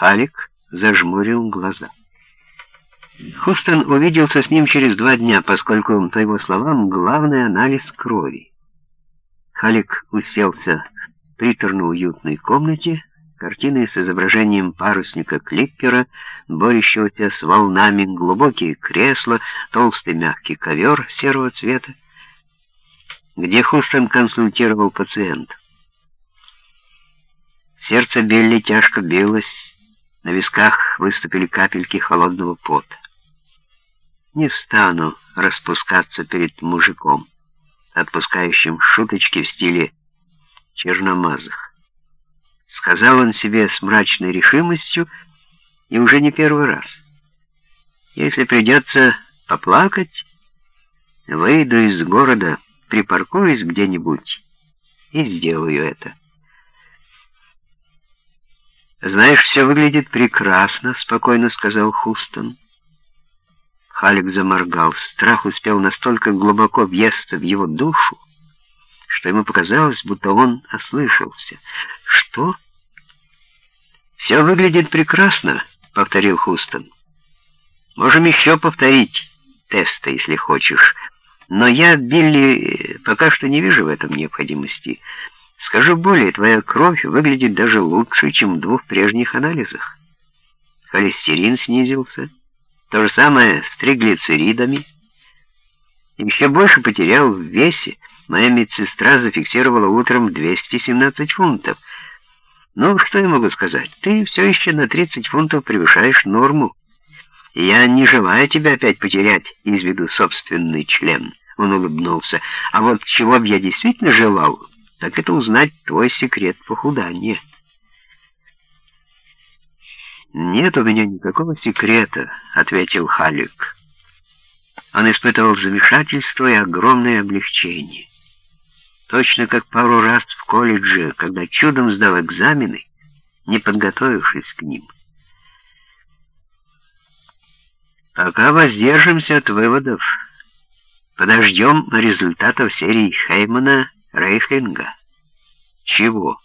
Халик зажмурил глаза. Хустон увиделся с ним через два дня, поскольку, по его словам, главный анализ крови. Халик уселся в приторно-уютной комнате, картины с изображением парусника-клиппера, борющегося с волнами, глубокие кресла, толстый мягкий ковер серого цвета, где Хустон консультировал пациента. Сердце Белли тяжко билось, на висках выступили капельки холодного пота. Не стану распускаться перед мужиком, отпускающим шуточки в стиле черномазых. Сказал он себе с мрачной решимостью и уже не первый раз. Если придется поплакать, выйду из города, припаркуюсь где-нибудь и сделаю это. «Знаешь, все выглядит прекрасно», — спокойно сказал Хустон. Халик заморгал. Страх успел настолько глубоко въесться в его душу, что ему показалось, будто он ослышался. «Что?» «Все выглядит прекрасно», — повторил Хустон. «Можем еще повторить тесты, если хочешь. Но я, Билли, пока что не вижу в этом необходимости». Скажу более, твоя кровь выглядит даже лучше, чем в двух прежних анализах. Холестерин снизился, то же самое с триглицеридами. Еще больше потерял в весе. Моя медсестра зафиксировала утром 217 фунтов. Ну, что я могу сказать? Ты все еще на 30 фунтов превышаешь норму. Я не желаю тебя опять потерять из виду собственный член. Он улыбнулся. А вот чего бы я действительно желал так это узнать твой секрет похудания. «Нет у меня никакого секрета», — ответил Халик. Он испытывал замешательство и огромное облегчение. Точно как пару раз в колледже, когда чудом сдал экзамены, не подготовившись к ним. Пока воздержимся от выводов, подождем результатов серии Хеймана Рейхлинга. Чего?